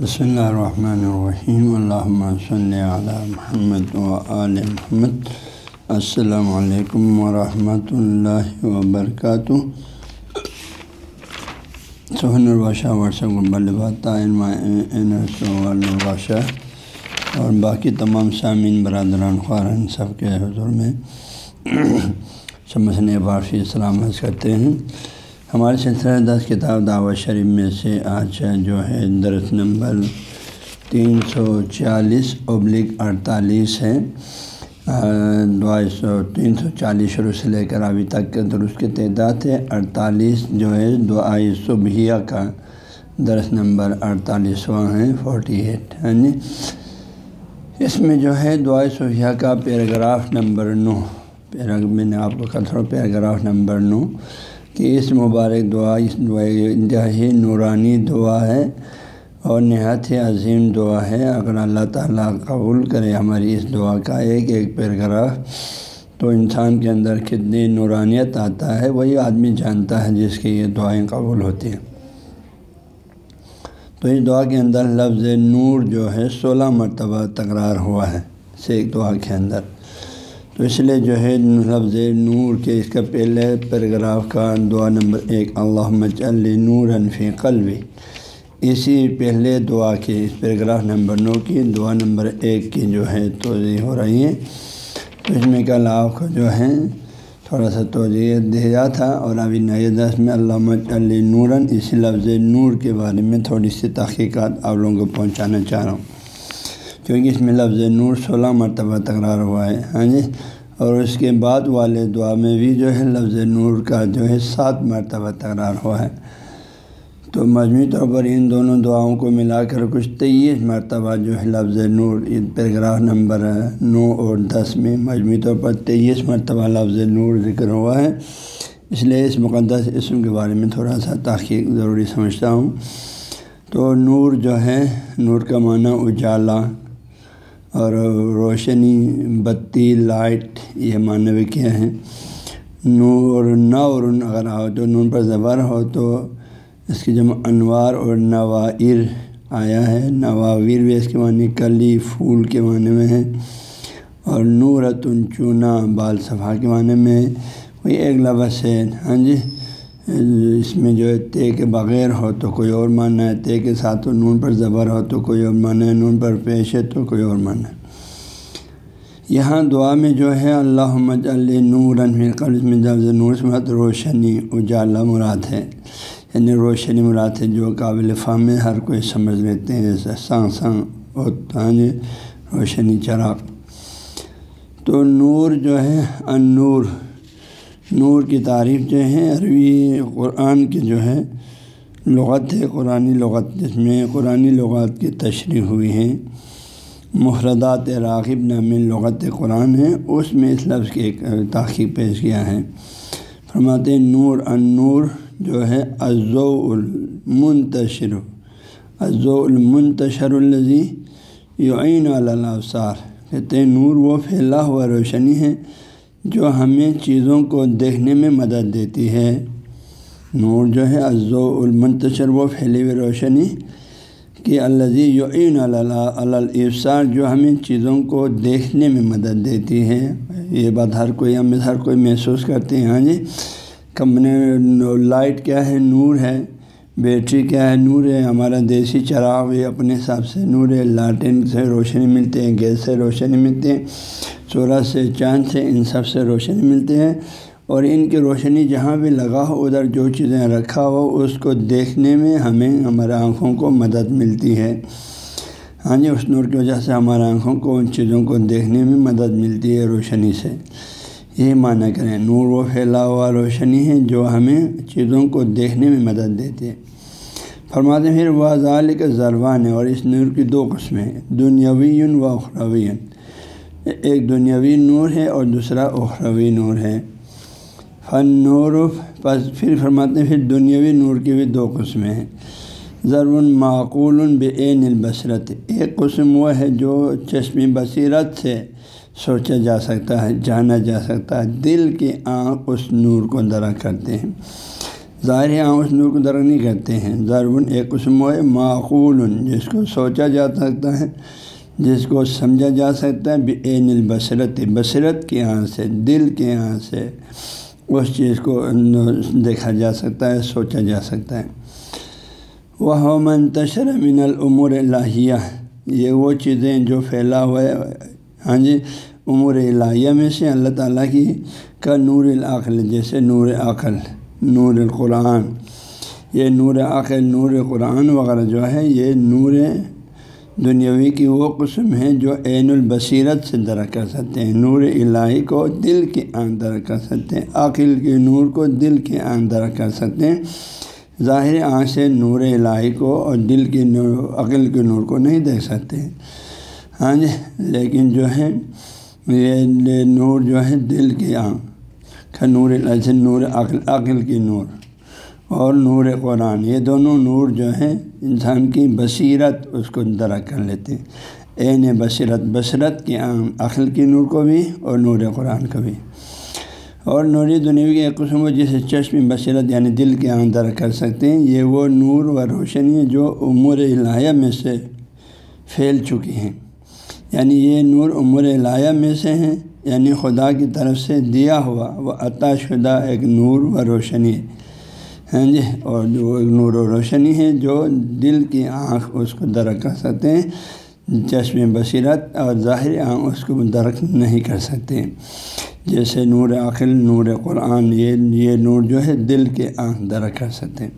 بسم اللہ الرحمن الرحیم الحمۃ صلی علی محمد و آل محمد السلام علیکم ورحمۃ اللہ وبرکاتہ سہن الباشہ ورثہ الباشہ اور باقی تمام سامعین، برادران خارن سب کے حضور میں سمجھنے بارفی سلامت کرتے ہیں۔ ہمارے سلسلہ دس کتاب دعوت شریف میں سے آج جو ہے درس نمبر تین سو چالیس ابلک اڑتالیس ہے۔ دعا سو تین سو چالیس شروع سے لے کر ابھی تک کے درست کی تعداد ہے۔ اڑتالیس جو ہے دعائے صبحیہ کا درس نمبر اڑتالیسواں ہے، فورٹی ایٹ ہاں جی اس میں جو ہے دعائے صبحیہ کا پیراگراف نمبر نو۔ پیرا میں نے آپ کو کل تھوڑا پیراگراف نمبر نو۔ کہ اس مبارک دعا، اس دعا انتہائی نورانی دعا ہے اور نہایت ہی عظیم دعا ہے۔ اگر اللہ تعالیٰ قبول کرے ہماری اس دعا کا ایک ایک پیراگراف، تو انسان کے اندر کتنی نورانیت آتا ہے، وہی آدمی جانتا ہے جس کی یہ دعائیں قبول ہوتی ہیں۔ تو اس دعا کے اندر لفظ نور جو ہے، سولہ مرتبہ تکرار ہوا ہے ایک دعا کے اندر۔ تو اس لیے جو ہے لفظ نور کے اس کا پہلے پیراگراف کا دعا نمبر ایک اللہ مچل نور انفی قلبی۔ اسی پہلے دعا کے اس پیراگراف نمبر نو کی دعا نمبر ایک کی جو ہے توضیع ہو رہی ہے۔ تو اس میں کل آپ کو جو ہے تھوڑا سا توجہ دیا تھا اور ابھی نئے دس میں علامہ علی نورن اسی لفظ نور کے بارے میں تھوڑی سی تحقیقات آپ لوگوں کو پہنچانا چاہ رہا ہوں۔ کیونکہ اس میں لفظ نور سولہ مرتبہ تکرار ہوا ہے ہاں جی؟ اور اس کے بعد والے دعا میں بھی جو ہے لفظ نور کا جو ہے سات مرتبہ تکرار ہوا ہے۔ تو مجموعی طور پر ان دونوں دعاؤں کو ملا کر کچھ تیئیس مرتبہ جو ہے لفظ نور پیراگراف نمبر نو اور دس میں مجموعی طور پر تیئیس مرتبہ لفظ نور ذکر ہوا ہے۔ اس لیے اس مقدس اسم کے بارے میں تھوڑا سا تحقیق ضروری سمجھتا ہوں۔ تو نور جو ہے، نور کا معنی اجالا اور روشنی، بتی، لائٹ، یہ معنی کیا ہے نور نور اگر ہو تو نون پر زبر ہو تو اس کی جب انوار اور نوائر آیا ہے۔ نواویر بھی اس کے معنی کلی، پھول کے معنی میں ہے اور نورتن چونا، بال صفحہ کے معنی میں کوئی ایک لفظ ہے۔ ہاں جی؟ اس میں جو ہے تے کے بغیر ہو تو کوئی اور معنی ہے، تے کے ساتھ تو نون پر زبر ہو تو کوئی اور معنی ہے، نون پر پیش ہے تو کوئی اور معنی ہے۔ یہاں دعا میں جو ہے اللہ نور قبض میں جب نور سمت روشنی اجالا مراد ہے۔ یعنی روشنی مراد ہے جو قابل فہم ہر کوئی سمجھ لیتے ہیں، جیسے سانگ سانگ اور روشنی چراغ تو نور جو ہے ان نور نور کی تعریف جو ہے عربی قرآن کی جو ہے لغت ہے قرآن لغت، جس میں قرآن لغات کی تشریح ہوئی ہیں۔ محردات راغب نامی لغت قرآن ہے اس میں اس لفظ کی ایک تاخیر پیش کیا ہے۔ فرماتے نور ان نور جو ہے ازو المنتشر ازو المنتشر الزی یعین علاسار کہتے ہیں، نور وہ پھیلا ہوا روشنی ہے جو ہمیں چیزوں کو دیکھنے میں مدد دیتی ہے۔ نور جو ہے ازو المنتشر، وہ پھیلی ہوئی روشنی کہ الزی یعین الافسار جو ہمیں چیزوں کو دیکھنے میں مدد دیتی ہے۔ یہ بات ہر کوئی ہمیں ہر کوئی محسوس کرتے ہیں۔ ہاں جی کم لائٹ کیا ہے؟ نور ہے۔ بیٹری کیا ہے؟ نور ہے۔ ہمارا دیسی چراغ اپنے حساب سے نور ہے۔ لالٹین سے روشنی ملتے ہیں، گیس سے روشنی ملتے ہیں۔ سورج سے چاند سے ان سب سے روشنی ملتے ہیں اور ان کی روشنی جہاں بھی لگا ہو، ادھر جو چیزیں رکھا ہو، اس کو دیکھنے میں ہمیں ہمارے آنکھوں کو مدد ملتی ہے۔ ہاں جی اس نور کی وجہ سے ہمارے آنکھوں کو ان چیزوں کو دیکھنے میں مدد ملتی ہے روشنی سے۔ یہ معنی کریں، نور و پھیلا ہوا روشنی ہے جو ہمیں چیزوں کو دیکھنے میں مدد دیتی ہے۔ فرماتے پھر وہ ظال کے ضربان ہے اور اس نور کی دو قسمیں ہیں دنیاوی و اخروی ایک دنیاوی نور ہے اور دوسرا اخروی نور ہے۔ فن نور پس پھر فرماتے ہیں، پھر دنیاوی نور کی بھی دو قسمیں ہیں۔ ضرب معقول بے عین البصرت، ایک قسم وہ ہے جو چشمی بصیرت سے سوچا جا سکتا ہے، جانا جا سکتا ہے۔ دل کی آنکھ اس نور کو درا کرتے ہیں۔ ظاہر عام اس نور کو درک نہیں کرتے ہیں۔ ضرب ایک قسم و معقول، جس کو سوچا جا سکتا ہے۔ جس کو سمجھا جا سکتا ہے بے البصرت بصرت کے یہاں سے، دل کے یہاں سے اس چیز کو دیکھا جا سکتا ہے، سوچا جا سکتا ہے۔ وہ منتشر من العمور الہیہ یہ وہ چیزیں جو پھیلا ہوا ہے۔ ہاں جی امور الہیہ میں سے اللہ تعالیٰ کی کا نور العقل، جیسے نور عقل، نور القرآن۔ یہ نور عقل، نور قرآن وغیرہ جو ہے، یہ نور دنیاوی کی وہ قسم ہیں جو عین البصیرت سے درک کر سکتے ہیں، نور الہی کو دل کے آن درک کر سکتے ہیں عقل کے نور کو دل کے آن درک کر سکتے ہیں۔ ظاہر آنکھ سے نور الہی کو اور دل کے نور، عقل کے نور کو نہیں دیکھ سکتے ہاں جی لیکن جو ہے، یہ نور جو ہے دل کی آنکھ نور الہی سے نور، عقل عقل کی نور۔ اور نور قرآن، یہ دونوں نور جو ہیں، انسان کی بصیرت اس کو درک کر لیتے ہیں۔ عین بصیرت بصیرت کی عقل کی نور کو بھی اور نور قرآن کو بھی۔ اور نوری دنیا کی ایک قسم کو جسے چشم بصیرت یعنی دل کے درک کر سکتے ہیں۔ یہ وہ نور و روشنی جو امور الہیہ میں سے پھیل چکی ہیں۔ یعنی یہ نور امور الہیہ میں سے ہیں یعنی خدا کی طرف سے دیا ہوا وہ عطا شدہ ایک نور و روشنی ہے۔ ہاں جی اور جو نور و روشنی ہے، جو دل کی آنکھ اس کو درک کر سکتے ہیں، چشم بصیرت، اور ظاہر آنکھ اس کو درک نہیں کر سکتے۔ جیسے نور عقل نور قرآن، یہ یہ نور جو ہے، دل کے آنکھ درک کر سکتے ہیں۔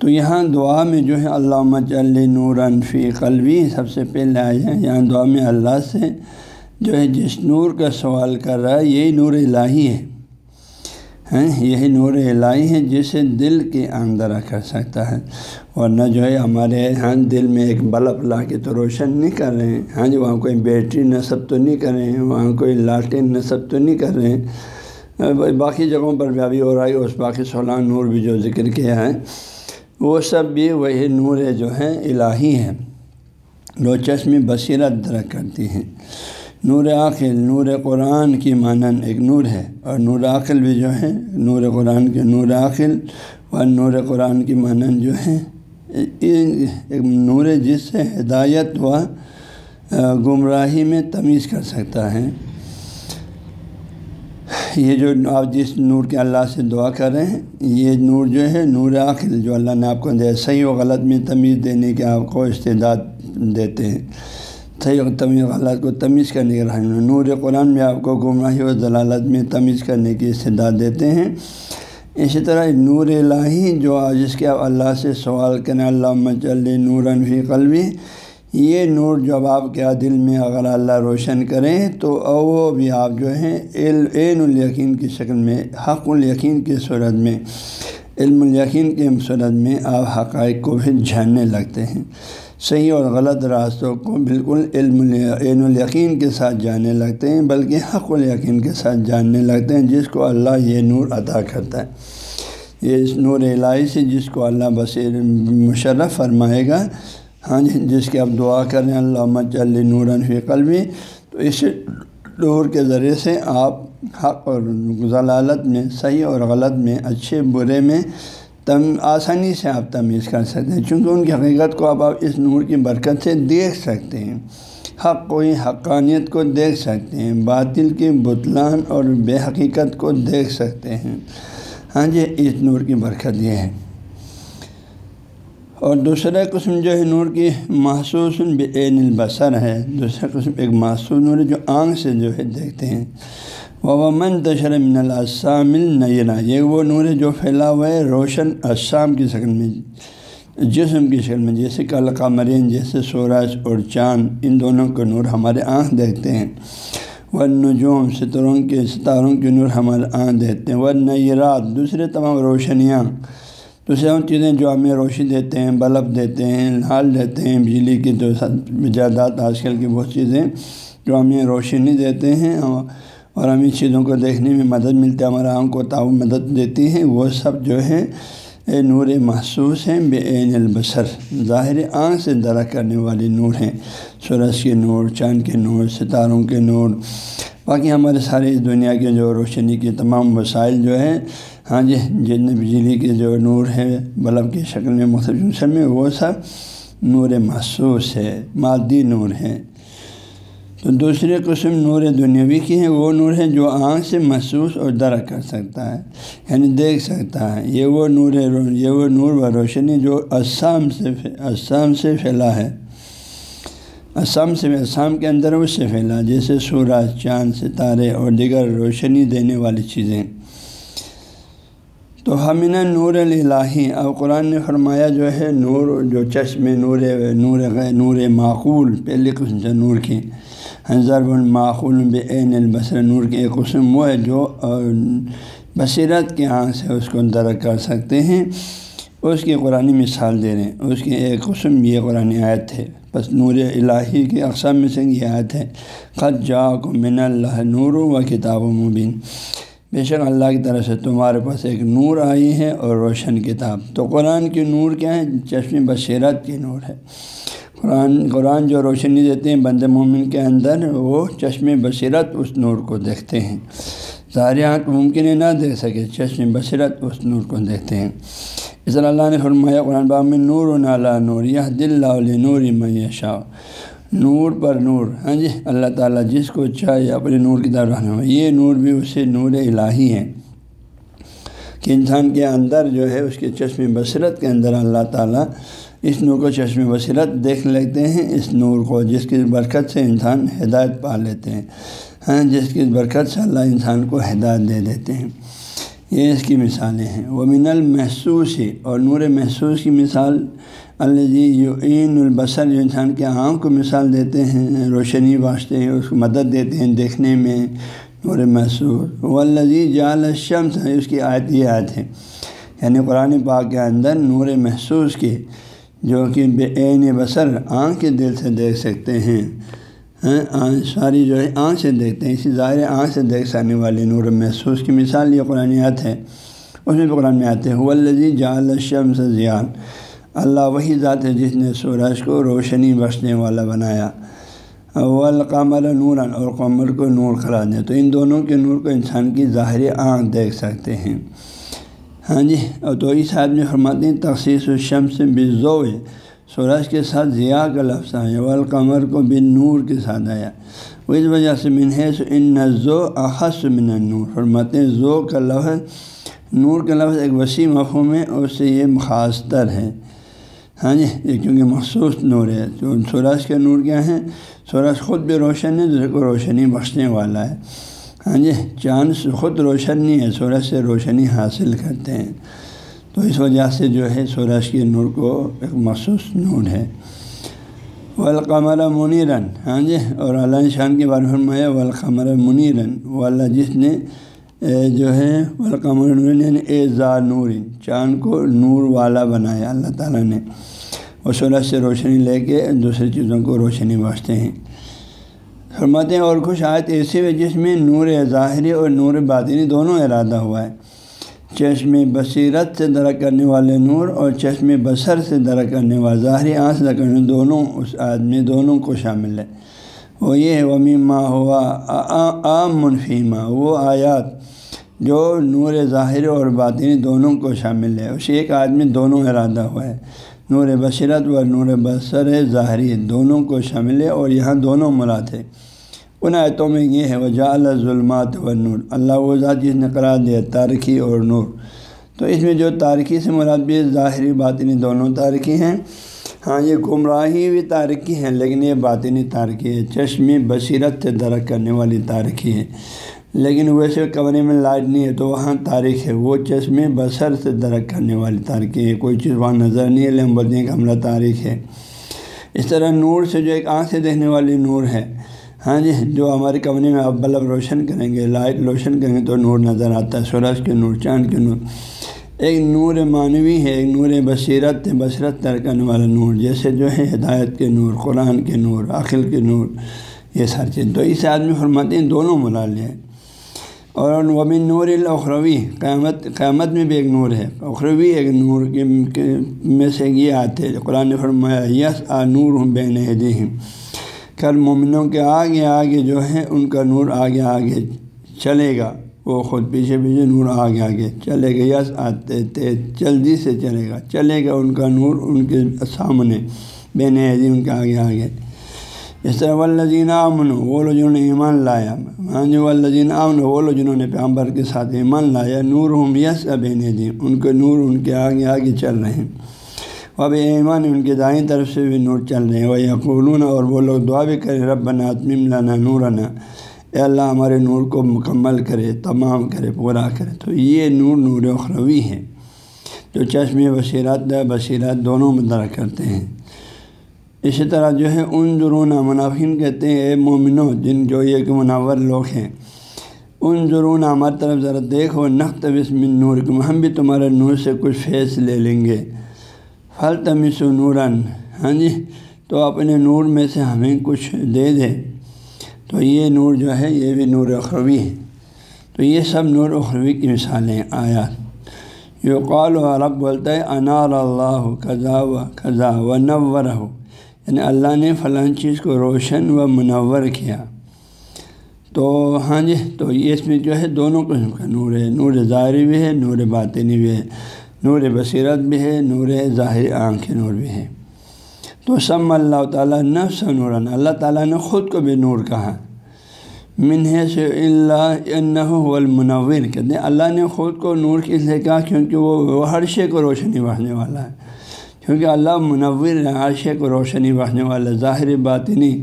تو یہاں دعا میں جو ہے علامہ چل نور انفی قلبی، سب سے پہلے آئے ہیں۔ یہاں دعا میں اللہ سے جو ہے، جس نور کا سوال کر رہا ہے، یہی نور الہی ہے۔ ہیں، یہی نور الہی ہے جسے دل کے اندر کر سکتا ہے۔ ورنہ جو ہے ہمارے ہاں دل میں ایک بلب لا کے تو روشن نہیں کر رہے ہیں۔ ہاں جی وہاں کوئی بیٹری نصب تو نہیں کر رہے ہیں، وہاں کوئی لالٹین نصب تو نہیں کر رہے ہیں۔ باقی جگہوں پر بھی ابھی اور آئی اس باقی سولہ نور بھی جو ذکر کیا ہے، وہ سب بھی وہی نور جو ہیں، الہی ہیں۔ جو چشم بصیرت درک کرتی ہیں۔ نور عقل نور قرآن کی مانن ایک نور ہے، اور نور عقل بھی جو ہے، نور قرآن کے نور عقل اور نور قرآن کی مانن جو ہے ایک نور جس سے ہدایت و گمراہی میں تمیز کر سکتا ہے۔ یہ جو آپ جس نور کے اللہ سے دعا کر رہے ہیں، یہ نور جو ہے، نور عقل جو اللہ نے آپ کو دے صحیح و غلط میں تمیز دینے کے آپ کو استعداد دیتے ہیں۔ صحیح و تمیز غلط کو تمیز کرنے کے رہنما نور قرآن میں آپ کو گمراہی و ضلالت میں تمیز کرنے کی استداد دیتے ہیں۔ اسی طرح نور الہی جو جس کے آپ اللہ سے سوال کریں اللہ مچل نور فی قلبی، یہ نور جب آپ کے دل میں اگر اللہ روشن کریں تو وہ بھی آپ جو ہیں عین الیقین کی شکل میں، حق الیقین کی صورت میں، علم الیقین کی صورت میں آپ حقائق کو بھی جھاننے لگتے ہیں۔ صحیح اور غلط راستوں کو بالکل علم عین الیقین کے ساتھ جاننے لگتے ہیں، بلکہ حق الیقین کے ساتھ جاننے لگتے ہیں، جس کو اللہ یہ نور عطا کرتا ہے۔ یہ اس نور الہی سے جس کو اللہ بصیر مشرف فرمائے گا۔ ہاں جی جس کی آپ دعا کریں اللہ مچل نور فی قلبی۔ تو اس نور کے ذریعے سے آپ حق اور ضلالت میں، صحیح اور غلط میں، اچھے برے میں تم آسانی سے آپ تمیز کر سکتے ہیں، چونکہ ان کی حقیقت کو آپ آپ اس نور کی برکت سے دیکھ سکتے ہیں۔ حق کوئی حقانیت کو دیکھ سکتے ہیں، باطل کی بتلان اور بے حقیقت کو دیکھ سکتے ہیں۔ ہاں جی اس نور کی برکت یہ ہے۔ اور دوسرا قسم جو ہے، نور کی محسوس عین البصر ہے۔ دوسرا قسم، ایک محسوس نور جو آنکھ سے جو ہے دیکھتے ہیں۔ وہ من تشر من الاسام النیرہ یہ وہ نور جو پھیلا ہوا ہے روشن اسام کی شکل میں، جسم کی شکل میں، جیسے کل قمرین جیسے سورج اور چاند، ان دونوں کے نور ہمارے آنکھ دیکھتے ہیں۔ وہ نجوم ستاروں کے ستاروں کے نور ہمارے آنکھ دیکھتے ہیں۔ وہ نیرات دوسرے تمام روشنیاں۔ دوسرے ان چیزیں جو ہمیں روشنی دیتے ہیں، بلب دیتے ہیں، لال دیتے ہیں، بجلی کی جو جائیداد آج کل کی بہت چیزیں جو ہمیں روشنی دیتے ہیں۔ اور ہم ان چیزوں کو دیکھنے میں مدد ملتی ہے، ہمارا آنکھ کو تعاون مدد دیتی ہیں۔ وہ سب جو ہے اے نور محسوس ہیں، بے عین البصر۔ ظاہر آنکھ سے درخت کرنے والی نور ہیں۔ سورج کے نور، چاند کے نور، ستاروں کے نور۔ باقی ہمارے سارے اس دنیا کے جو روشنی کے تمام وسائل جو ہیں ہاں جی جتنے بجلی کے جو نور ہے بلب کی شکل میں، مختلف میں، وہ سب نور محسوس ہے مادی نور ہے تو دوسری قسم نور دنیاوی کی ہے وہ نور ہے جو آنکھ سے محسوس اور درک کر سکتا ہے یعنی دیکھ سکتا ہے۔ یہ وہ نور یہ وہ نور و روشنی جو اسام سے اسام سے پھیلا ہے۔ اسام سے اسام کے اندر اس سے پھیلا، جیسے سورج، چاند، ستارے اور دیگر روشنی دینے والی چیزیں۔ تو ہمین نور الہی، اب قرآن نے فرمایا جو ہے، نور جو چشم نور نور نور معقول، پہلی قسم سے نور کی۔ ضرب المعقول بے عین البصر نور کی ایک قسم وہ ہے جو بصیرت کے آنکھ سے اس کو درک کر سکتے ہیں اس کی قرآن مثال دے رہے ہیں اس کی ایک قسم یہ قرآن آیت ہے بس نور الہی کی اقسام میں سے یہ آیت ہے خط جا کو من اللہ نور و کتاب و مبین. بے شک اللہ کی طرف سے تمہارے پاس ایک نور آئی ہے اور روشن کتاب. تو قرآن کی نور کیا ہے چشم بصیرت کی نور ہے قرآن قرآن جو روشنی دیتے ہیں بند مومن کے اندر، وہ چشم بصیرت اس نور کو دیکھتے ہیں۔ ظاہر آنکھ ممکن ہے نہ دیکھ سکے، چشم بصیرت اس نور کو دیکھتے ہیں۔ اس طرح اللہ نے فرمایا، قرآن باغ میں نور و نالا نور یہ دل نور میشا نور پر نور ہاں جی؟ اللہ تعالیٰ جس کو چاہے اپنے نور کی طرف رہنا یہ نور بھی اسے نور الہی ہے کہ انسان کے اندر جو ہے، اس کے چشم بصیرت کے اندر اللہ تعالیٰ اس نور کو چشم بصیرت دیکھ لیتے ہیں، اس نور کو جس کی برکت سے انسان ہدایت پا لیتے ہیں ہاں جس کی برکت سے اللہ انسان کو ہدایت دے دیتے ہیں۔ یہ اس کی مثالیں ہیں۔ وہ من المحسوس ہی اور نور محسوس کی مثال اللہ جی یو البصر، جو انسان کے آنکھ کو مثال دیتے ہیں، روشنی واسطے ہیں، اس کو مدد دیتے ہیں دیکھنے میں۔ نور محسوس وہ اللہ جال الشمس، اس کی آیت یہ آیت ہے۔ یعنی قرآن پاک کے اندر نور محسوس کی جو کہ بے عین بصر آنکھ کے دل سے دیکھ سکتے ہیں۔ ہاں، ساری جو ہے آنکھ سے دیکھتے ہیں۔ اسی ظاہر آنکھ سے دیکھ سکنے والے نور محسوس کی مثال یہ قرآن یات ہے اس میں بھی قرآن میں آتے ہیں ولزی جال الشمس زیان اللہ وہی ذات ہے جس نے سورج کو روشنی بخشنے والا بنایا۔ والقمر نوراً اور قمر کو نور قرار دیا تو ان دونوں کے نور کو انسان کی ظاہری آنکھ دیکھ سکتے ہیں۔ ہاں جی اور تو اس آدمی فرماتے ہیں، تخصیص الشمس بزو سورج کے ساتھ ضیاء کا لفظ آیا، والقمر کو بن نور کے ساتھ آیا۔ وہ اس وجہ سے منحص ان نزو احس من نور فرماتے ہیں ذو کا لفظ، نور کا لفظ ایک وسیع مفہوم ہے، اور اس سے یہ خاص تر ہے۔ ہاں جی یہ کیونکہ مخصوص نور ہے، تو سورج کے نور کیا ہیں؟ سورج خود بھی روشن ہے، دوسرے کو روشنی بخشنے والا ہے۔ ہاں جی چاند خود روشن نہیں ہے، سورج سے روشنی حاصل کرتے ہیں۔ تو اس وجہ سے جو ہے، سورج کے نور کو ایک مخصوص نور ہے۔ والقمر منیرن ہاں جی اور اللہ شان کے بارے میں فرمایا، والقمر منیرن وہ اللہ جس نے جو ہے، والقمر یعنی اے زا نور، چاند کو نور والا بنایا، اللہ تعالیٰ نے۔ اور سورج سے روشنی لے کے دوسری چیزوں کو روشنی بخشتے ہیں۔ فرماتے ہیں اور کچھ آیت ایسی ہے جس میں نور ظاہری اور نور باطنی دونوں ارادہ ہوا ہے۔ چشم بصیرت سے درک کرنے والے نور اور چشم بصر سے درک کرنے والے ظاہری آنکھ سے کرنے دونوں اس آدمی دونوں کو شامل ہے وہ یہ ہے ومیما ہوا عام منفیمہ وہ آیات جو نور ظاہر اور باطنی دونوں کو شامل ہے اس ایک آدمی دونوں ارادہ ہوا ہے۔ نور بصیرت و نور بصر ظاہری دونوں کو شامل ہے اور یہاں دونوں مراد ہے ان آیتوں میں یہ ہے وجا ظلمات و نور اللہ وہ ذات جس نے قرار دیا، تارکی اور نور۔ تو اس میں جو تارکی سے مراد بھی ظاہری باطنی دونوں تارکی ہیں۔ ہاں یہ گمراہی بھی تارکی ہیں، لیکن یہ باطنی تارکی ہے چشمی بصیرت سے درک کرنے والی تارکی ہے لیکن ویسے کمرے میں لائٹ نہیں ہے، تو وہاں تاریخ ہے۔ وہ چشمے بصر سے درک کرنے والی تارکی ہے کوئی چیز وہاں نظر نہیں ہے لیکن بولتے ہیں کہ ہمارا تاریخ ہے۔ اس طرح نور سے جو ایک آنکھ سے دیکھنے والی نور ہے۔ ہاں جی جو ہمارے کمرے میں آپ بلب روشن کریں گے، لائٹ روشن کریں گے تو نور نظر آتا ہے، سورج کے نور، چاند کے نور۔ ایک نور معنوی ہے، ایک نور بصیرت بصیرت تر کرنے والا نور، جیسے جو ہے ہدایت کے نور، قرآن کے نور، عقل کے نور، یہ ساری چیز تو اس آدمی فرماتے ہیں دونوں ملال ہیں۔ اور ومن نور الاخروی، قیامت قیامت میں بھی ایک نور ہے۔ اخروی ایک نور کے میں سے یہ آتے قرآن فرمایا، یس آ نور ہوں بین دہم کل مومنوں کے آگے آگے جو ہے ان کا نور آگے آگے چلے گا۔ وہ خود پیچھے پیچھے نور آگے آگے چلے گا، یس، آتے تیز جلدی سے چلے گا۔ چلے گا ان کا نور ان کے سامنے، بے نظی ان کے آگے آگے۔ اس طرح والذین امن وہ لوگ جنہوں نے ایمان لایا ہاں جی والذین امن وہ لوگ جنہوں نے پیغمبر کے ساتھ ایمان لایا نور ہم یس اب ان کے نور ان کے آگے آگے چل رہے ہیں۔ اب ایمان ان کے دائیں طرف سے بھی نور چل رہے ہیں۔ وہ یقولون اور وہ لوگ دعا بھی کریں رب ناتمم لانا نورانا اے اللہ ہمارے نور کو مکمل کرے، تمام کرے، پورا کرے۔ تو یہ نور نور اخروی ہے، جو چشم بصیرت بصیرت دونوں مدرہ کرتے ہیں۔ اسی طرح جو ہے، ان درون منافین کہتے ہیں، اے مومنو جن جو یہ کہ منور لوگ ہیں، ان ضرون ہماری طرف ذرا دیکھو نقط بسم نور ہم بھی تمہارے نور سے کچھ فیس لے لیں گے۔ پھل تمس نوراً۔ ہاں جی؟ تو اپنے نور میں سے ہمیں کچھ دے دے تو یہ نور جو ہے، یہ بھی نور اخروی ہے۔ تو یہ سب نور اخروی کی مثالیں، آیات۔ یہ قال و عرب بولتا ہے انار اللہ قضا و قضا و نور ہو یعنی اللہ نے فلاں چیز کو روشن و منور کیا۔ تو ہاں جی تو یہ اس میں جو ہے، دونوں قسم کا نور ہے۔ نور ظاہری بھی ہے، نور باطنی بھی ہے۔ نور بصیرت بھی ہے، نور ظاہر آنکھ نور بھی ہے۔ تو سم اللہ تعالیٰ نفس نوراً، اللہ تعالیٰ نے خود کو بھی نور کہا۔ منہ سے اللہ المنور، کہتے ہیں اللہ نے خود کو نور کس لیے کہا کیونکہ وہ ہر شے کو روشنی بڑھنے والا ہے۔ کیونکہ اللہ منور ہر شے کو روشنی بخشنے والا ظاہر باطنی،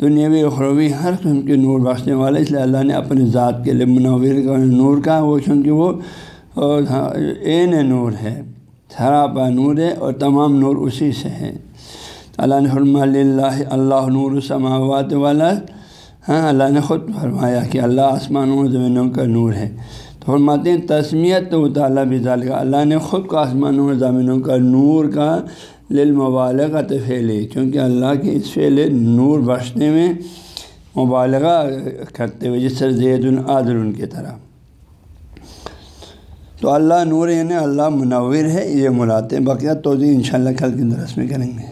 دنیاوی، اخروی، ہر قسم کے نور بخشنے والا۔ اس لیے اللہ نے اپنی ذات کے لیے منور کا نور کہا، وہ کیونکہ وہ اور ہاں، عین نور ہے سراپا نور ہے اور تمام نور اسی سے ہے اللہ نے حرم اللہ اللہ نور السماوات والا ہاں اللہ نے خود فرمایا کہ اللہ آسمانوں و زمینوں کا نور ہے۔ تو فرماتے ہیں، تسمیت تو تعالیٰ بھی کا اللہ نے خود کو آسمانوں و زمینوں کا نور کا للمبالغہ پھیلے کیونکہ اللہ کے اس پھیلے نور بخشنے میں مبالغہ کرتے ہوئے، جس طرح زید العادل ان کی طرح۔ تو اللہ نور یعنی اللہ منور ہے، یہ مراد ہے۔ بقیہ توضیع ان شاء اللہ کل کے درس میں کریں گے۔